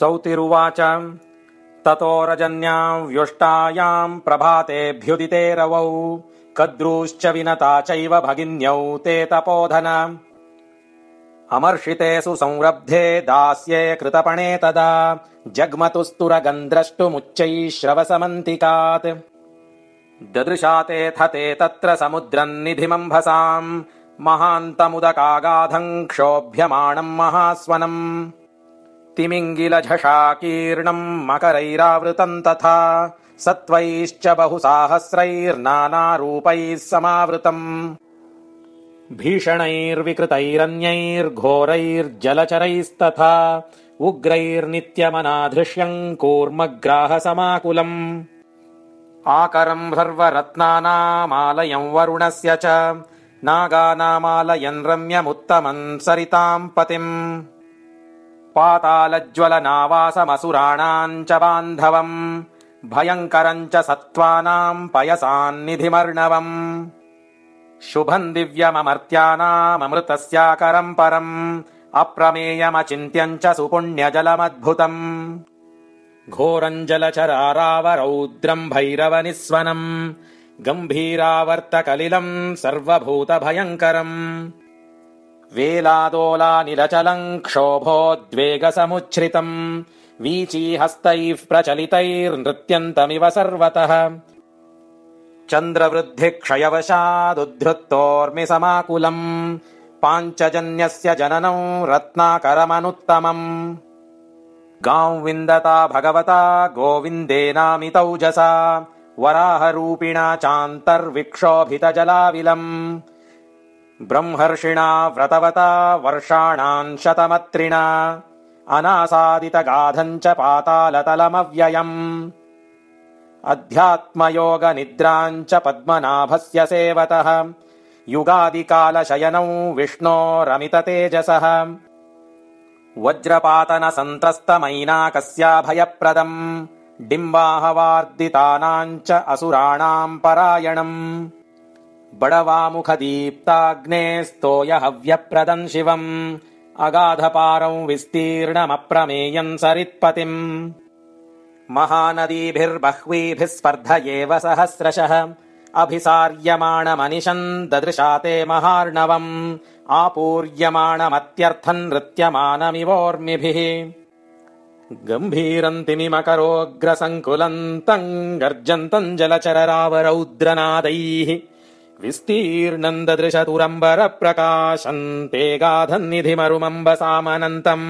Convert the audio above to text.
सौतिरुवाच। ततो रजन्याम् व्युष्टायाम् प्रभातेऽभ्युदिते रवौ कद्रूश्च विनता चैव भगिन्यौ ते तपोधन। अमर्षितेषु संरब्धे दास्ये कृतपणे तदा। जग्मतुस्तुरगन्ध्रष्टुमुच्चैः श्रवसमन्तिकात्। ददृशा तेऽथ ते तत्र समुद्रम् निधिमम्भसाम्। महान्तमुदकागाधम् क्षोभ्यमाणम् महास्वनम् तिमिङ्गिलझषाकीर्णम् मकरैरावृतम् तथा सत्त्वैश्च बहुसाहस्रैर्नानारूपैः समावृतम्। भीषणैर्विकृतैरन्यैर्घोरैर्जलचरैस्तथा उग्रैर्नित्यमनाधृष्यम् कूर्मग्राहसमाकुलम्। आकरम् सर्वरत्नानामालयम् वरुणस्य च नागानामालयन् रम्यमुत्तमम् सरिताम् पतिम् पातालज्ज्वलनावासमसुराणाम् च बान्धवम् भयङ्करम् च सत्त्वानाम् पयसान्निधिमर्णवम्। शुभम् दिव्यममर्त्यानाममृतस्याकरम् परम् अप्रमेयमचिन्त्यम् च सुपुण्यजलमद्भुतम्। घोरम् जलचरारावरौद्रम् भैरवनिस्वनम् गम्भीरावर्तकलिलम् सर्वभूतभयङ्करम् वेलादोलानिलचलम् क्षोभोद्वेगसमुच्छ्रितम्। वीचीहस्तैः प्रचलितैर्नृत्यन्तमिव सर्वतः। चन्द्रवृद्धिक्षयवशादुद्धृत्तोर्मि समाकुलम् पाञ्चजन्यस्य जननम् रत्नाकरमनुत्तमम्। गाम् विन्दता भगवता गोविन्देनामितौजसा। वराहरूपिणा चान्तर्विक्षोभितजलाविलम् ब्रह्मर्षिणा व्रतवता वर्षाणाम् शतमत्रिणा। अनासादितगाधम् च पातालतलमव्ययम्। अध्यात्मयोगनिद्राम् च पद्मनाभस्य सेवतः। युगादिकालशयनौ विष्णोरमिततेजसः वज्रपातनसन्त्रस्तमैनाकस्याभयप्रदम्। डिम्बाहवार्दितानाम् च असुराणाम् परायणम् बडवामुखदीप्ताग्नेस्तोयहव्यप्रदम् शिवम्। अगाधपारौ विस्तीर्णमप्रमेयम् सरित्पतिम्। महानदीभिर्बह्वीभिः स्पर्धयेव सहस्रशः। अभिसार्यमाणमनिशम् ददृशा ते महार्णवम्। आपूर्यमाणमत्यर्थम् नृत्यमानमिवोर्मिभिः। गम्भीरन्तिमिमकरोऽग्रसङ्कुलम् तम् गर्जन्तम् जलचररावरौद्रनादैः विस्तीर्णम् ददृशतुरम्बरप्रकाशम् ते गाधन्निधिमरुमम्बसामनन्तम्